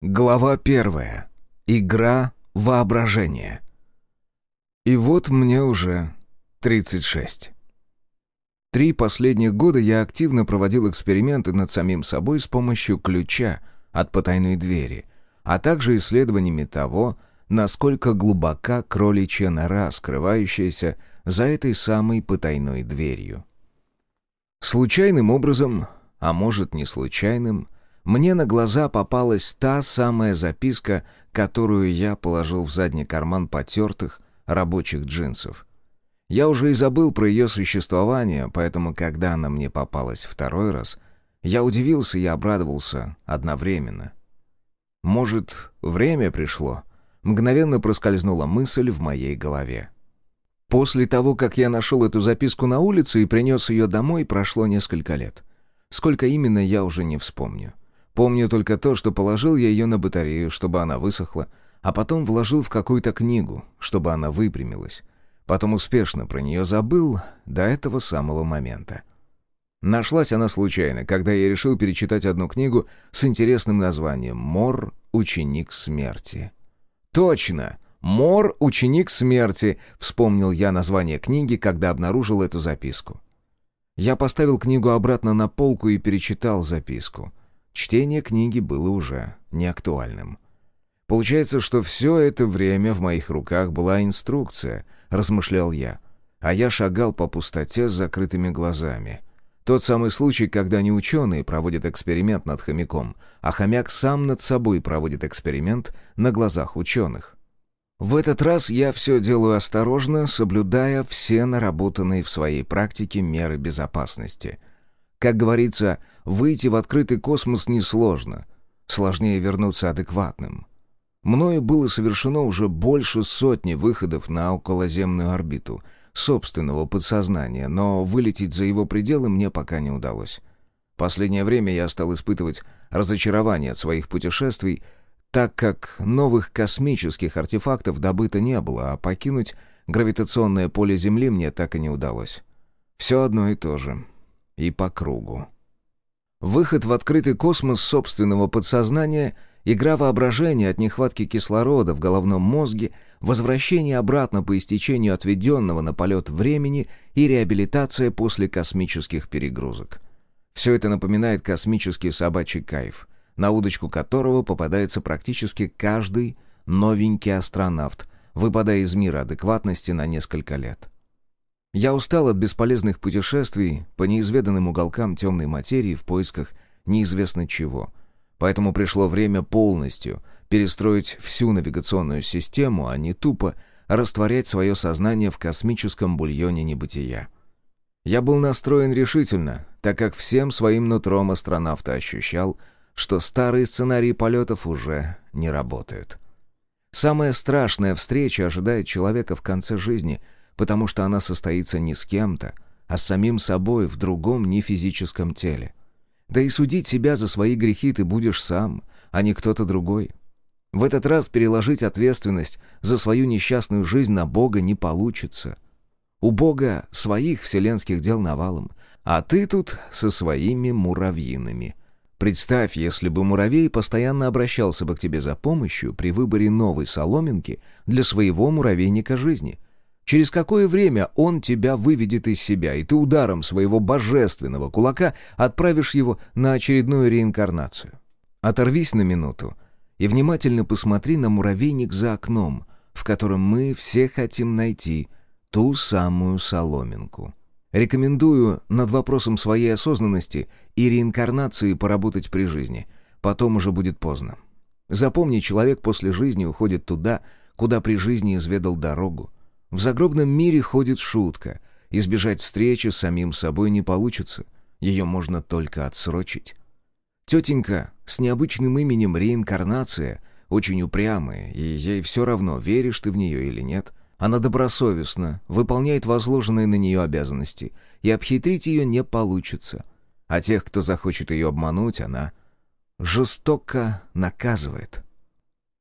Глава первая. Игра воображения. И вот мне уже 36. Три последних года я активно проводил эксперименты над самим собой с помощью ключа от потайной двери, а также исследованиями того, насколько глубока кроличья нора, скрывающаяся за этой самой потайной дверью. Случайным образом, а может не случайным, мне на глаза попалась та самая записка, которую я положил в задний карман потертых рабочих джинсов. Я уже и забыл про ее существование, поэтому, когда она мне попалась второй раз, я удивился и обрадовался одновременно. Может, время пришло? Мгновенно проскользнула мысль в моей голове. После того, как я нашел эту записку на улице и принес ее домой, прошло несколько лет. Сколько именно, я уже не вспомню. Помню только то, что положил я ее на батарею, чтобы она высохла, а потом вложил в какую-то книгу, чтобы она выпрямилась. Потом успешно про нее забыл до этого самого момента. Нашлась она случайно, когда я решил перечитать одну книгу с интересным названием «Мор. Ученик смерти». «Точно! Мор. Ученик смерти!» — вспомнил я название книги, когда обнаружил эту записку. Я поставил книгу обратно на полку и перечитал записку. Чтение книги было уже неактуальным. Получается, что все это время в моих руках была инструкция, размышлял я, а я шагал по пустоте с закрытыми глазами. Тот самый случай, когда не ученые проводят эксперимент над хомяком, а хомяк сам над собой проводит эксперимент на глазах ученых. В этот раз я все делаю осторожно, соблюдая все наработанные в своей практике меры безопасности. Как говорится, выйти в открытый космос несложно. Сложнее вернуться адекватным. Мною было совершено уже больше сотни выходов на околоземную орбиту собственного подсознания, но вылететь за его пределы мне пока не удалось. Последнее время я стал испытывать разочарование от своих путешествий, так как новых космических артефактов добыто не было, а покинуть гравитационное поле Земли мне так и не удалось. Все одно и то же и по кругу. Выход в открытый космос собственного подсознания, игра воображения от нехватки кислорода в головном мозге, возвращение обратно по истечению отведенного на полет времени и реабилитация после космических перегрузок. Все это напоминает космический собачий кайф, на удочку которого попадается практически каждый новенький астронавт, выпадая из мира адекватности на несколько лет. Я устал от бесполезных путешествий по неизведанным уголкам темной материи в поисках неизвестно чего. Поэтому пришло время полностью перестроить всю навигационную систему, а не тупо растворять свое сознание в космическом бульоне небытия. Я был настроен решительно, так как всем своим нутром астронавта ощущал, что старые сценарии полетов уже не работают. Самая страшная встреча ожидает человека в конце жизни — потому что она состоится не с кем-то, а с самим собой в другом нефизическом теле. Да и судить себя за свои грехи ты будешь сам, а не кто-то другой. В этот раз переложить ответственность за свою несчастную жизнь на Бога не получится. У Бога своих вселенских дел навалом, а ты тут со своими муравьиными. Представь, если бы муравей постоянно обращался бы к тебе за помощью при выборе новой соломинки для своего муравейника жизни — Через какое время он тебя выведет из себя, и ты ударом своего божественного кулака отправишь его на очередную реинкарнацию. Оторвись на минуту и внимательно посмотри на муравейник за окном, в котором мы все хотим найти ту самую соломинку. Рекомендую над вопросом своей осознанности и реинкарнации поработать при жизни. Потом уже будет поздно. Запомни, человек после жизни уходит туда, куда при жизни изведал дорогу, в загробном мире ходит шутка. Избежать встречи с самим собой не получится. Ее можно только отсрочить. Тетенька с необычным именем реинкарнация очень упрямая, и ей все равно, веришь ты в нее или нет. Она добросовестно выполняет возложенные на нее обязанности, и обхитрить ее не получится. А тех, кто захочет ее обмануть, она жестоко наказывает.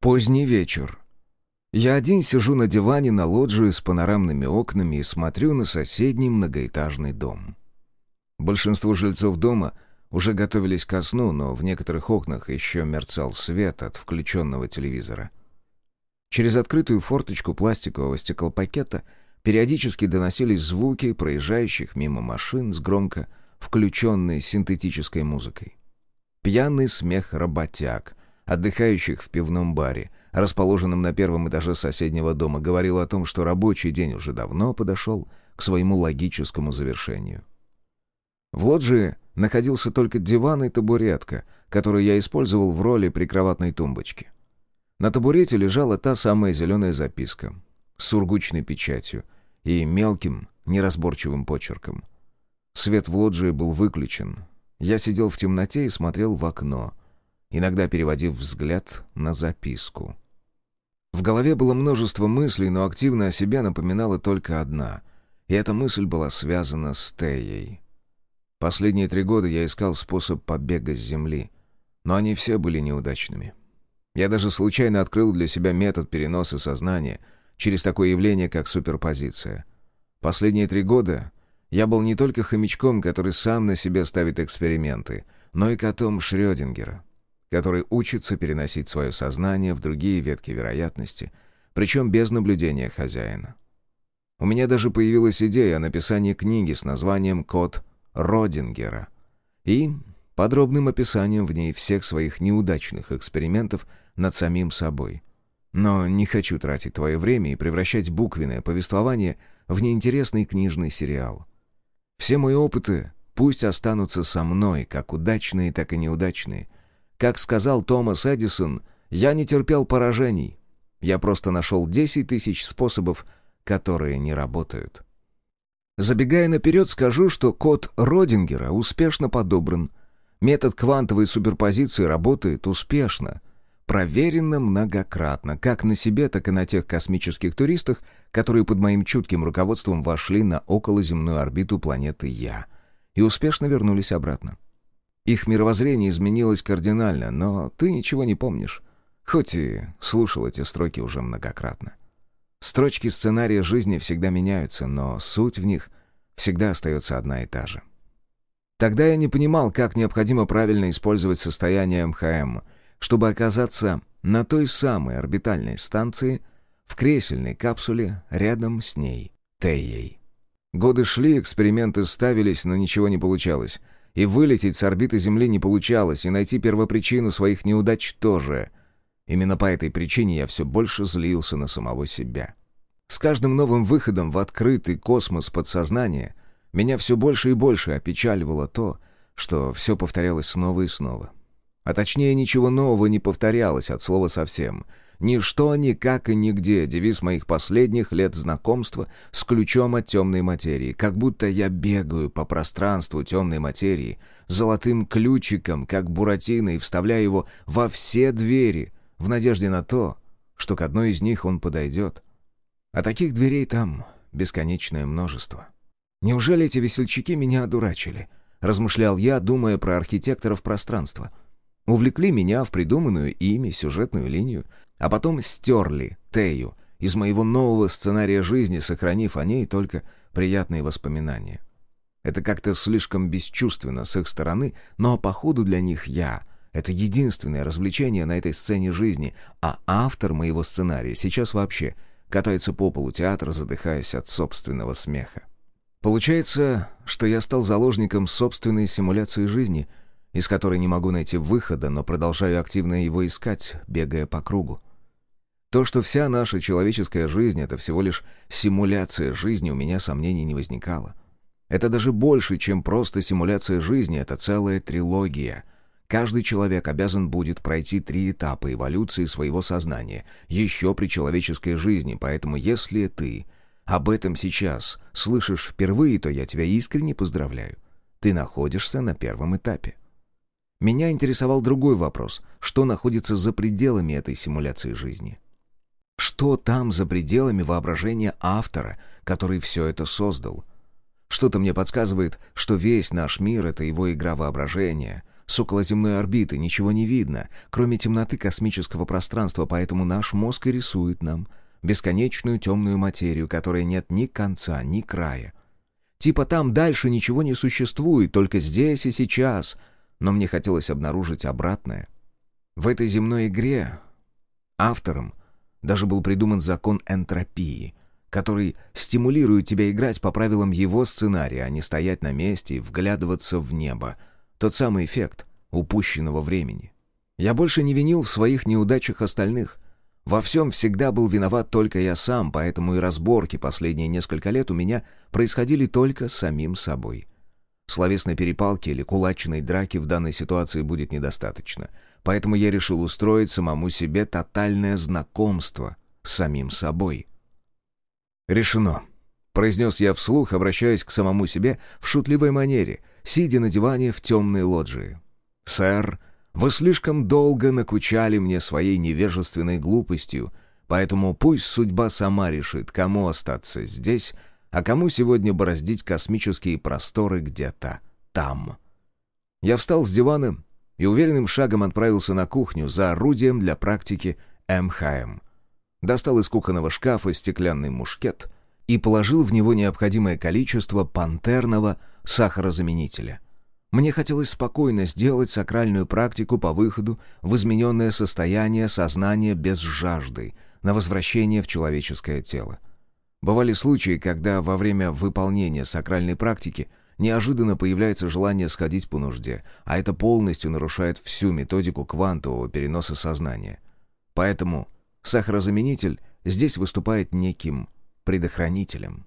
Поздний вечер. Я один сижу на диване на лоджии с панорамными окнами и смотрю на соседний многоэтажный дом. Большинство жильцов дома уже готовились ко сну, но в некоторых окнах еще мерцал свет от включенного телевизора. Через открытую форточку пластикового стеклопакета периодически доносились звуки проезжающих мимо машин с громко включенной синтетической музыкой. Пьяный смех работяг, отдыхающих в пивном баре, расположенном на первом этаже соседнего дома, говорил о том, что рабочий день уже давно подошел к своему логическому завершению. В лоджии находился только диван и табуретка, которую я использовал в роли прикроватной тумбочки. На табурете лежала та самая зеленая записка с сургучной печатью и мелким, неразборчивым почерком. Свет в лоджии был выключен. Я сидел в темноте и смотрел в окно, иногда переводив взгляд на записку. В голове было множество мыслей, но активно о себе напоминала только одна, и эта мысль была связана с Теей. Последние три года я искал способ побега с Земли, но они все были неудачными. Я даже случайно открыл для себя метод переноса сознания через такое явление, как суперпозиция. Последние три года я был не только хомячком, который сам на себе ставит эксперименты, но и котом Шрёдингера, который учится переносить свое сознание в другие ветки вероятности, причем без наблюдения хозяина. У меня даже появилась идея о написании книги с названием «Кот Родингера и подробным описанием в ней всех своих неудачных экспериментов над самим собой. Но не хочу тратить твое время и превращать буквенное повествование в неинтересный книжный сериал. Все мои опыты пусть останутся со мной, как удачные, так и неудачные. Как сказал Томас Эдисон, я не терпел поражений. Я просто нашел 10 тысяч способов, которые не работают. Забегая наперед, скажу, что код Родингера успешно подобран. Метод квантовой суперпозиции работает успешно. Проверено многократно, как на себе, так и на тех космических туристах, которые под моим чутким руководством вошли на околоземную орбиту планеты Я и успешно вернулись обратно. Их мировоззрение изменилось кардинально, но ты ничего не помнишь, хоть и слушал эти строки уже многократно. Строчки сценария жизни всегда меняются, но суть в них всегда остается одна и та же. Тогда я не понимал, как необходимо правильно использовать состояние МХМ, чтобы оказаться на той самой орбитальной станции, в кресельной капсуле рядом с ней, Теей. Годы шли, эксперименты ставились, но ничего не получалось. И вылететь с орбиты Земли не получалось, и найти первопричину своих неудач тоже — Именно по этой причине я все больше злился на самого себя. С каждым новым выходом в открытый космос подсознания меня все больше и больше опечаливало то, что все повторялось снова и снова. А точнее, ничего нового не повторялось от слова совсем. Ничто, никак и нигде — девиз моих последних лет знакомства с ключом от темной материи. Как будто я бегаю по пространству темной материи, золотым ключиком, как Буратино, и вставляю его во все двери, в надежде на то, что к одной из них он подойдет. А таких дверей там бесконечное множество. Неужели эти весельчаки меня одурачили? Размышлял я, думая про архитекторов пространства. Увлекли меня в придуманную ими сюжетную линию, а потом стерли Тею из моего нового сценария жизни, сохранив о ней только приятные воспоминания. Это как-то слишком бесчувственно с их стороны, но походу для них я — это единственное развлечение на этой сцене жизни, а автор моего сценария сейчас вообще катается по полу театра, задыхаясь от собственного смеха. Получается, что я стал заложником собственной симуляции жизни, из которой не могу найти выхода, но продолжаю активно его искать, бегая по кругу. То, что вся наша человеческая жизнь — это всего лишь симуляция жизни, у меня сомнений не возникало. Это даже больше, чем просто симуляция жизни, это целая трилогия — Каждый человек обязан будет пройти три этапа эволюции своего сознания, еще при человеческой жизни, поэтому если ты об этом сейчас слышишь впервые, то я тебя искренне поздравляю. Ты находишься на первом этапе. Меня интересовал другой вопрос, что находится за пределами этой симуляции жизни. Что там за пределами воображения автора, который все это создал? Что-то мне подсказывает, что весь наш мир — это его игра воображения — с околоземной орбиты ничего не видно, кроме темноты космического пространства, поэтому наш мозг и рисует нам бесконечную темную материю, которой нет ни конца, ни края. Типа там дальше ничего не существует, только здесь и сейчас. но мне хотелось обнаружить обратное. В этой земной игре автором даже был придуман закон энтропии, который стимулирует тебя играть по правилам его сценария, а не стоять на месте и вглядываться в небо. Тот самый эффект упущенного времени. Я больше не винил в своих неудачах остальных. Во всем всегда был виноват только я сам, поэтому и разборки последние несколько лет у меня происходили только с самим собой. Словесной перепалки или кулачной драки в данной ситуации будет недостаточно. Поэтому я решил устроить самому себе тотальное знакомство с самим собой. «Решено», — произнес я вслух, обращаясь к самому себе в шутливой манере, сидя на диване в темной лоджии. «Сэр, вы слишком долго накучали мне своей невежественной глупостью, поэтому пусть судьба сама решит, кому остаться здесь, а кому сегодня бороздить космические просторы где-то там. Я встал с дивана и уверенным шагом отправился на кухню за орудием для практики МХМ. Достал из кухонного шкафа стеклянный мушкет и положил в него необходимое количество пантерного сахарозаменителя. Мне хотелось спокойно сделать сакральную практику по выходу в измененное состояние сознания без жажды, на возвращение в человеческое тело. Бывали случаи, когда во время выполнения сакральной практики неожиданно появляется желание сходить по нужде, а это полностью нарушает всю методику квантового переноса сознания. Поэтому сахарозаменитель здесь выступает неким предохранителем.